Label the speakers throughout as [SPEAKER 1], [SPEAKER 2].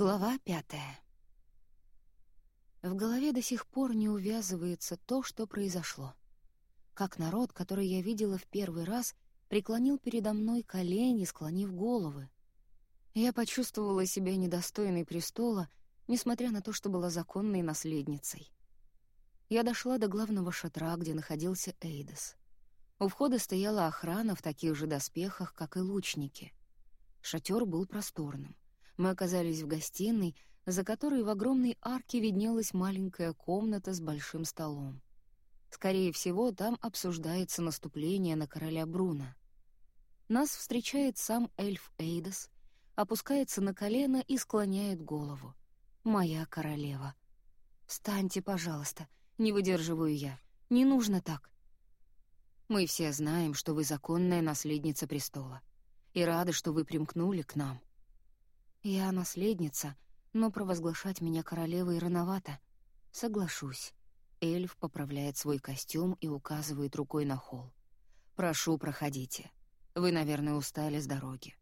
[SPEAKER 1] Глава пятая. В голове до сих пор не увязывается то, что произошло. Как народ, который я видела в первый раз, преклонил передо мной колени, склонив головы. Я почувствовала себя недостойной престола, несмотря на то, что была законной наследницей. Я дошла до главного шатра, где находился Эйдос. У входа стояла охрана в таких же доспехах, как и лучники. Шатер был просторным. Мы оказались в гостиной, за которой в огромной арке виднелась маленькая комната с большим столом. Скорее всего, там обсуждается наступление на короля Бруна. Нас встречает сам эльф Эйдос, опускается на колено и склоняет голову. «Моя королева». «Встаньте, пожалуйста», — не выдерживаю я. «Не нужно так». «Мы все знаем, что вы законная наследница престола, и рады, что вы примкнули к нам. Я наследница, но провозглашать меня королевой рановато. Соглашусь. Эльф поправляет свой костюм и указывает рукой на холл. «Прошу, проходите. Вы, наверное, устали с дороги».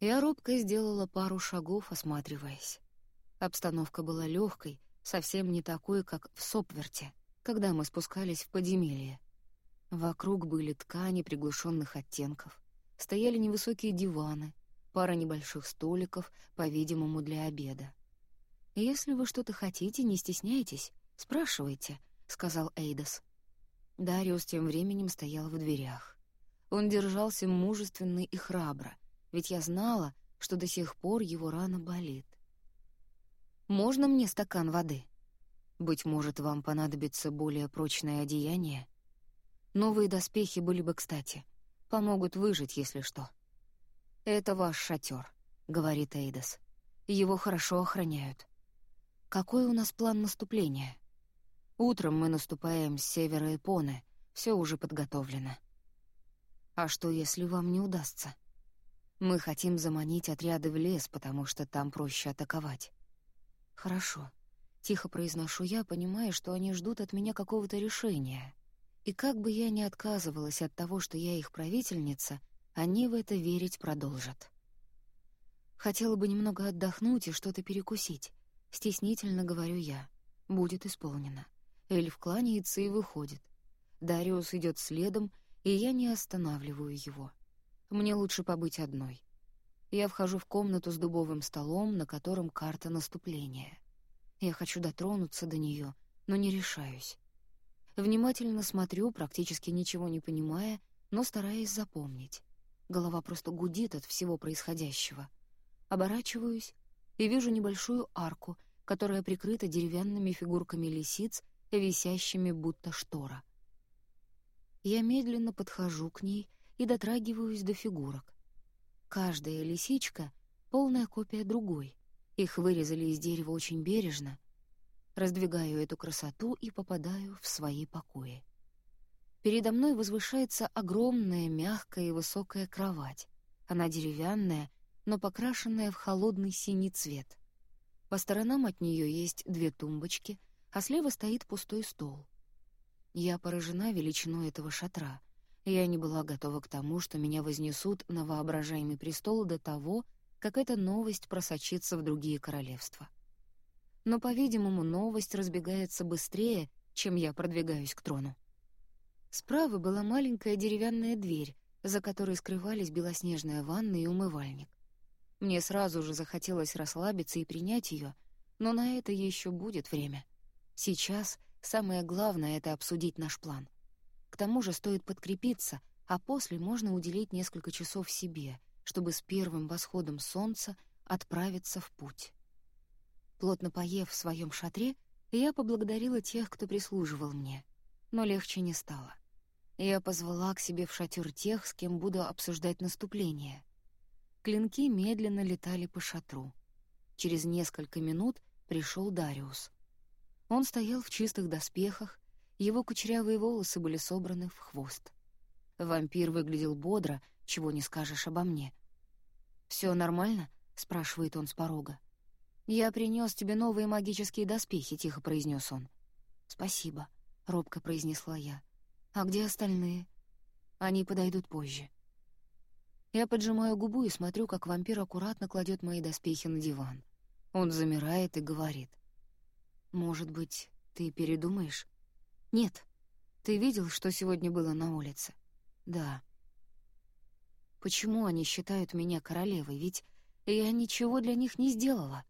[SPEAKER 1] Я робко сделала пару шагов, осматриваясь. Обстановка была легкой, совсем не такой, как в Сопверте, когда мы спускались в подземелье. Вокруг были ткани приглушенных оттенков, стояли невысокие диваны, пара небольших столиков, по-видимому, для обеда. «Если вы что-то хотите, не стесняйтесь, спрашивайте», — сказал Эйдос. Дариус тем временем стоял в дверях. Он держался мужественно и храбро, ведь я знала, что до сих пор его рана болит. «Можно мне стакан воды? Быть может, вам понадобится более прочное одеяние? Новые доспехи были бы кстати, помогут выжить, если что». «Это ваш шатер», — говорит Эйдас. «Его хорошо охраняют». «Какой у нас план наступления?» «Утром мы наступаем с севера Эпоны, все уже подготовлено». «А что, если вам не удастся?» «Мы хотим заманить отряды в лес, потому что там проще атаковать». «Хорошо», — тихо произношу я, понимая, что они ждут от меня какого-то решения. И как бы я ни отказывалась от того, что я их правительница — они в это верить продолжат. Хотела бы немного отдохнуть и что-то перекусить. Стеснительно говорю я. Будет исполнено. Эльф кланяется и выходит. Дариус идет следом, и я не останавливаю его. Мне лучше побыть одной. Я вхожу в комнату с дубовым столом, на котором карта наступления. Я хочу дотронуться до нее, но не решаюсь. Внимательно смотрю, практически ничего не понимая, но стараясь запомнить. Голова просто гудит от всего происходящего. Оборачиваюсь и вижу небольшую арку, которая прикрыта деревянными фигурками лисиц, висящими будто штора. Я медленно подхожу к ней и дотрагиваюсь до фигурок. Каждая лисичка — полная копия другой. Их вырезали из дерева очень бережно. Раздвигаю эту красоту и попадаю в свои покои. Передо мной возвышается огромная, мягкая и высокая кровать. Она деревянная, но покрашенная в холодный синий цвет. По сторонам от нее есть две тумбочки, а слева стоит пустой стол. Я поражена величиной этого шатра. Я не была готова к тому, что меня вознесут на воображаемый престол до того, как эта новость просочится в другие королевства. Но, по-видимому, новость разбегается быстрее, чем я продвигаюсь к трону. Справа была маленькая деревянная дверь, за которой скрывались белоснежная ванна и умывальник. Мне сразу же захотелось расслабиться и принять ее, но на это еще будет время. Сейчас самое главное — это обсудить наш план. К тому же стоит подкрепиться, а после можно уделить несколько часов себе, чтобы с первым восходом солнца отправиться в путь. Плотно поев в своем шатре, я поблагодарила тех, кто прислуживал мне, но легче не стало. Я позвала к себе в шатер тех, с кем буду обсуждать наступление. Клинки медленно летали по шатру. Через несколько минут пришел Дариус. Он стоял в чистых доспехах, его кучерявые волосы были собраны в хвост. Вампир выглядел бодро, чего не скажешь обо мне. Все нормально?» — спрашивает он с порога. «Я принес тебе новые магические доспехи», — тихо произнес он. «Спасибо», — робко произнесла я. «А где остальные?» «Они подойдут позже». Я поджимаю губу и смотрю, как вампир аккуратно кладет мои доспехи на диван. Он замирает и говорит. «Может быть, ты передумаешь?» «Нет. Ты видел, что сегодня было на улице?» «Да». «Почему они считают меня королевой? Ведь я ничего для них не сделала».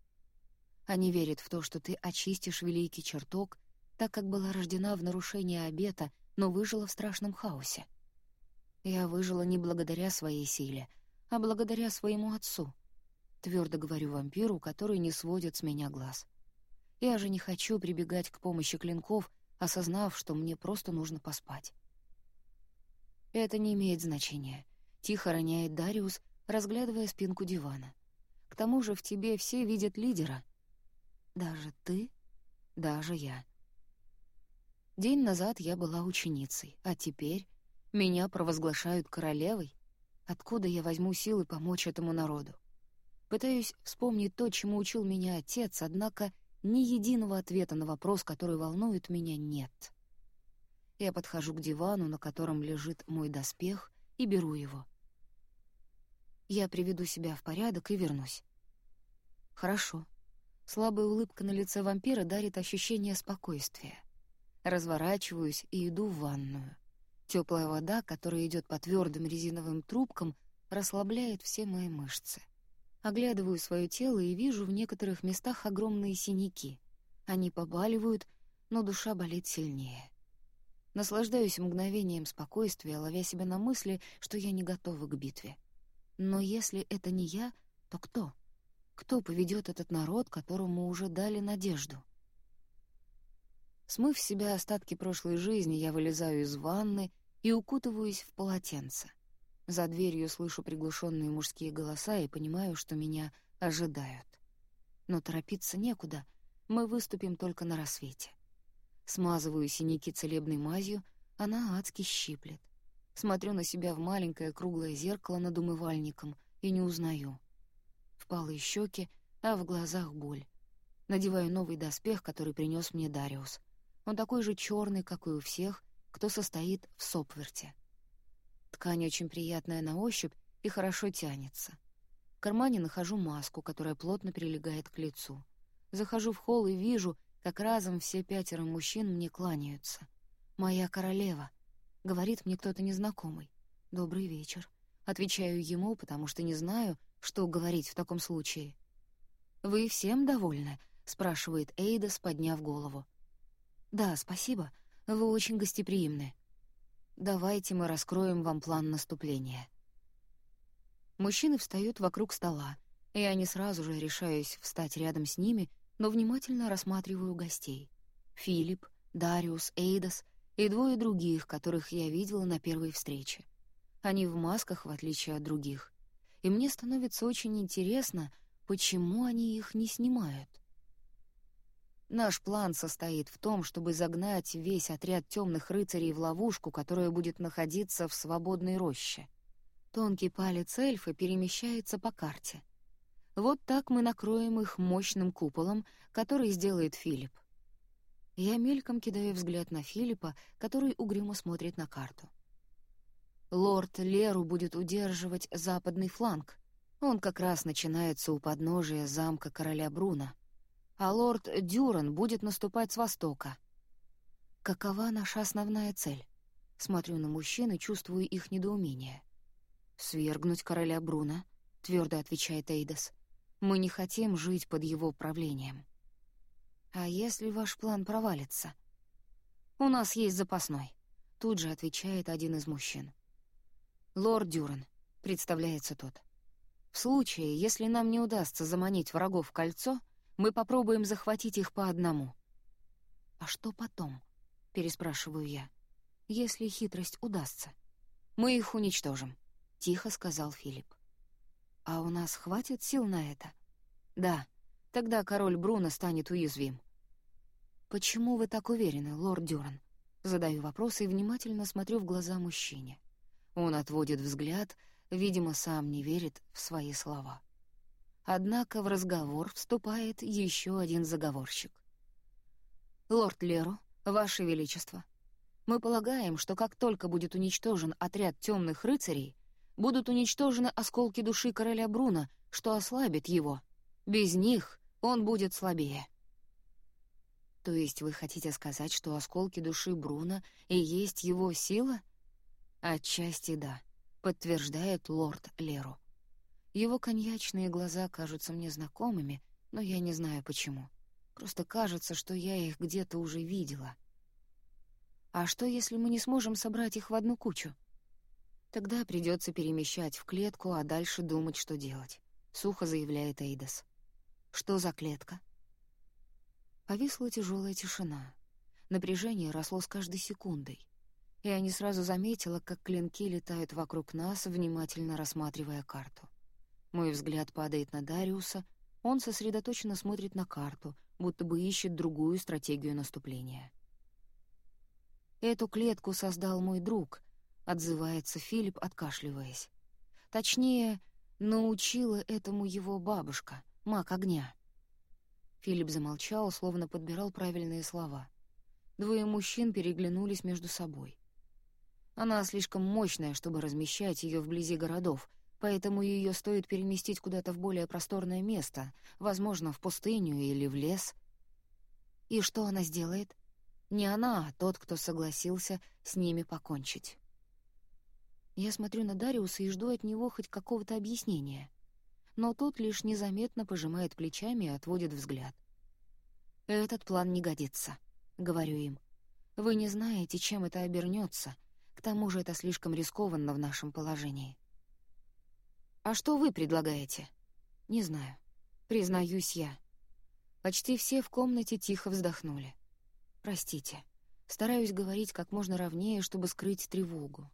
[SPEAKER 1] Они верят в то, что ты очистишь великий чертог, так как была рождена в нарушении обета, но выжила в страшном хаосе. Я выжила не благодаря своей силе, а благодаря своему отцу. Твердо говорю вампиру, который не сводит с меня глаз. Я же не хочу прибегать к помощи клинков, осознав, что мне просто нужно поспать. Это не имеет значения. Тихо роняет Дариус, разглядывая спинку дивана. К тому же в тебе все видят лидера. Даже ты? Даже я. День назад я была ученицей, а теперь меня провозглашают королевой. Откуда я возьму силы помочь этому народу? Пытаюсь вспомнить то, чему учил меня отец, однако ни единого ответа на вопрос, который волнует меня, нет. Я подхожу к дивану, на котором лежит мой доспех, и беру его. Я приведу себя в порядок и вернусь. Хорошо. Слабая улыбка на лице вампира дарит ощущение спокойствия. Разворачиваюсь и иду в ванную. Теплая вода, которая идет по твердым резиновым трубкам, расслабляет все мои мышцы. Оглядываю свое тело и вижу в некоторых местах огромные синяки. Они побаливают, но душа болит сильнее. Наслаждаюсь мгновением спокойствия, ловя себя на мысли, что я не готова к битве. Но если это не я, то кто? Кто поведет этот народ, которому уже дали надежду? Смыв в себя остатки прошлой жизни, я вылезаю из ванны и укутываюсь в полотенце. За дверью слышу приглушенные мужские голоса и понимаю, что меня ожидают. Но торопиться некуда, мы выступим только на рассвете. Смазываю синяки целебной мазью, она адски щиплет. Смотрю на себя в маленькое круглое зеркало над умывальником и не узнаю — впалые щеки, а в глазах боль. Надеваю новый доспех, который принес мне Дариус. Он такой же черный, как и у всех, кто состоит в сопверте. Ткань очень приятная на ощупь и хорошо тянется. В кармане нахожу маску, которая плотно прилегает к лицу. Захожу в холл и вижу, как разом все пятеро мужчин мне кланяются. «Моя королева», — говорит мне кто-то незнакомый. «Добрый вечер». Отвечаю ему, потому что не знаю, что говорить в таком случае? «Вы всем довольны?» — спрашивает Эйдас, подняв голову. «Да, спасибо. Вы очень гостеприимны. Давайте мы раскроем вам план наступления». Мужчины встают вокруг стола. Я не сразу же решаюсь встать рядом с ними, но внимательно рассматриваю гостей. Филипп, Дариус, Эйдас и двое других, которых я видела на первой встрече. Они в масках, в отличие от других и мне становится очень интересно, почему они их не снимают. Наш план состоит в том, чтобы загнать весь отряд темных рыцарей в ловушку, которая будет находиться в свободной роще. Тонкий палец эльфа перемещается по карте. Вот так мы накроем их мощным куполом, который сделает Филипп. Я мельком кидаю взгляд на Филиппа, который угрюмо смотрит на карту. Лорд Леру будет удерживать западный фланг. Он как раз начинается у подножия замка короля Бруна. А лорд Дюран будет наступать с востока. Какова наша основная цель? Смотрю на мужчин и чувствую их недоумение. «Свергнуть короля Бруна», — твердо отвечает Эйдас. «Мы не хотим жить под его правлением». «А если ваш план провалится?» «У нас есть запасной», — тут же отвечает один из мужчин. «Лорд Дюран», — представляется тот. «В случае, если нам не удастся заманить врагов в кольцо, мы попробуем захватить их по одному». «А что потом?» — переспрашиваю я. «Если хитрость удастся». «Мы их уничтожим», — тихо сказал Филипп. «А у нас хватит сил на это?» «Да, тогда король Бруно станет уязвим». «Почему вы так уверены, лорд Дюран?» Задаю вопрос и внимательно смотрю в глаза мужчине. Он отводит взгляд, видимо, сам не верит в свои слова. Однако в разговор вступает еще один заговорщик. «Лорд Леру, Ваше Величество, мы полагаем, что как только будет уничтожен отряд темных рыцарей, будут уничтожены осколки души короля Бруна, что ослабит его. Без них он будет слабее. То есть вы хотите сказать, что осколки души Бруна и есть его сила? Отчасти да, подтверждает лорд Леру. Его коньячные глаза кажутся мне знакомыми, но я не знаю почему. Просто кажется, что я их где-то уже видела. А что, если мы не сможем собрать их в одну кучу? Тогда придется перемещать в клетку, а дальше думать, что делать. Сухо заявляет Эйдас. Что за клетка? Повисла тяжелая тишина. Напряжение росло с каждой секундой. Я не сразу заметила, как клинки летают вокруг нас, внимательно рассматривая карту. Мой взгляд падает на Дариуса, он сосредоточенно смотрит на карту, будто бы ищет другую стратегию наступления. «Эту клетку создал мой друг», — отзывается Филипп, откашливаясь. «Точнее, научила этому его бабушка, маг огня». Филипп замолчал, словно подбирал правильные слова. Двое мужчин переглянулись между собой. Она слишком мощная, чтобы размещать ее вблизи городов, поэтому ее стоит переместить куда-то в более просторное место, возможно, в пустыню или в лес. И что она сделает? Не она, а тот, кто согласился с ними покончить. Я смотрю на Дариуса и жду от него хоть какого-то объяснения — но тот лишь незаметно пожимает плечами и отводит взгляд. «Этот план не годится», — говорю им. «Вы не знаете, чем это обернется. К тому же это слишком рискованно в нашем положении». «А что вы предлагаете?» «Не знаю. Признаюсь я». Почти все в комнате тихо вздохнули. «Простите. Стараюсь говорить как можно ровнее, чтобы скрыть тревогу.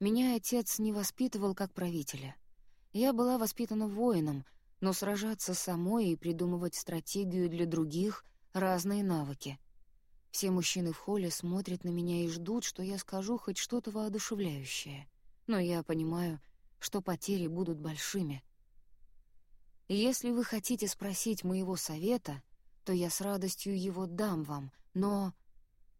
[SPEAKER 1] Меня отец не воспитывал как правителя. Я была воспитана воином, но сражаться самой и придумывать стратегию для других — разные навыки. Все мужчины в холле смотрят на меня и ждут, что я скажу хоть что-то воодушевляющее. Но я понимаю, что потери будут большими. Если вы хотите спросить моего совета, то я с радостью его дам вам, но...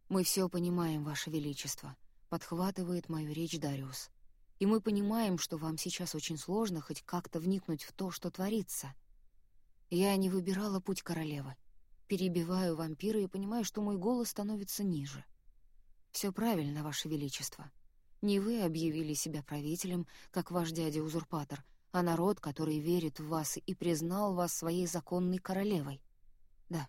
[SPEAKER 1] «Мы все понимаем, Ваше Величество», — подхватывает мою речь Дариус и мы понимаем, что вам сейчас очень сложно хоть как-то вникнуть в то, что творится. Я не выбирала путь королевы. Перебиваю вампира и понимаю, что мой голос становится ниже. Все правильно, Ваше Величество. Не вы объявили себя правителем, как ваш дядя-узурпатор, а народ, который верит в вас и признал вас своей законной королевой. Да,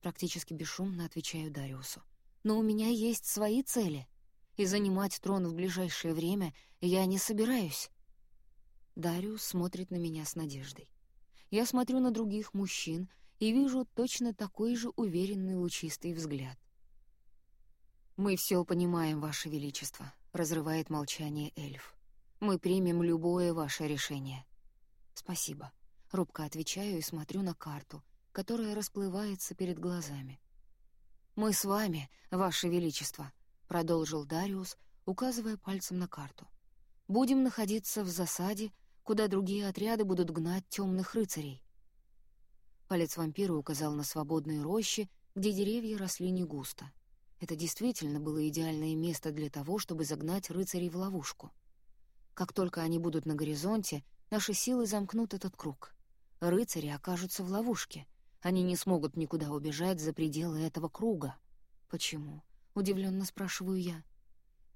[SPEAKER 1] практически бесшумно отвечаю Дариусу. Но у меня есть свои цели — и занимать трон в ближайшее время я не собираюсь. Дариус смотрит на меня с надеждой. Я смотрю на других мужчин и вижу точно такой же уверенный лучистый взгляд. «Мы все понимаем, Ваше Величество», — разрывает молчание эльф. «Мы примем любое ваше решение». «Спасибо», — робко отвечаю и смотрю на карту, которая расплывается перед глазами. «Мы с вами, Ваше Величество», — продолжил Дариус, указывая пальцем на карту. «Будем находиться в засаде, куда другие отряды будут гнать темных рыцарей». Палец вампира указал на свободные рощи, где деревья росли не густо. Это действительно было идеальное место для того, чтобы загнать рыцарей в ловушку. Как только они будут на горизонте, наши силы замкнут этот круг. Рыцари окажутся в ловушке. Они не смогут никуда убежать за пределы этого круга. Почему? удивленно спрашиваю я.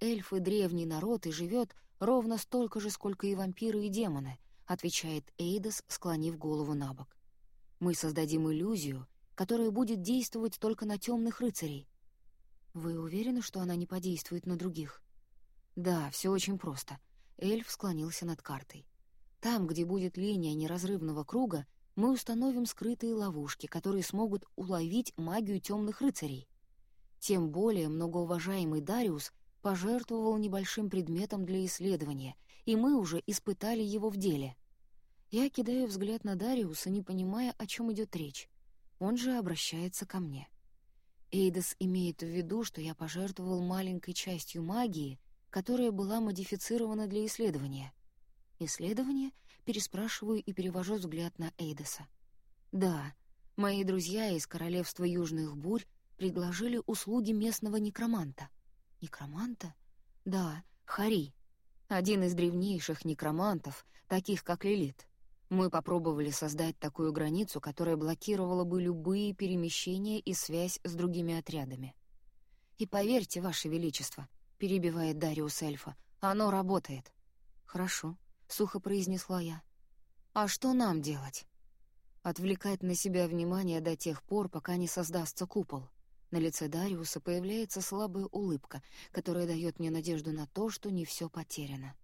[SPEAKER 1] Эльфы — древний народ и живет ровно столько же, сколько и вампиры и демоны, отвечает Эйдас, склонив голову на бок. Мы создадим иллюзию, которая будет действовать только на темных рыцарей. Вы уверены, что она не подействует на других? Да, все очень просто. Эльф склонился над картой. Там, где будет линия неразрывного круга, мы установим скрытые ловушки, которые смогут уловить магию темных рыцарей. Тем более многоуважаемый Дариус пожертвовал небольшим предметом для исследования, и мы уже испытали его в деле. Я кидаю взгляд на Дариуса, не понимая, о чем идет речь. Он же обращается ко мне. Эйдас имеет в виду, что я пожертвовал маленькой частью магии, которая была модифицирована для исследования. Исследование? Переспрашиваю и перевожу взгляд на Эйдаса. Да, мои друзья из Королевства Южных Бурь предложили услуги местного некроманта. Некроманта? Да, Хари. один из древнейших некромантов, таких как Лилит. Мы попробовали создать такую границу, которая блокировала бы любые перемещения и связь с другими отрядами. «И поверьте, Ваше Величество», — перебивает Дариус эльфа, — «оно работает». «Хорошо», — сухо произнесла я. «А что нам делать?» Отвлекать на себя внимание до тех пор, пока не создастся купол. На лице Дариуса появляется слабая улыбка, которая дает мне надежду на то, что не все потеряно.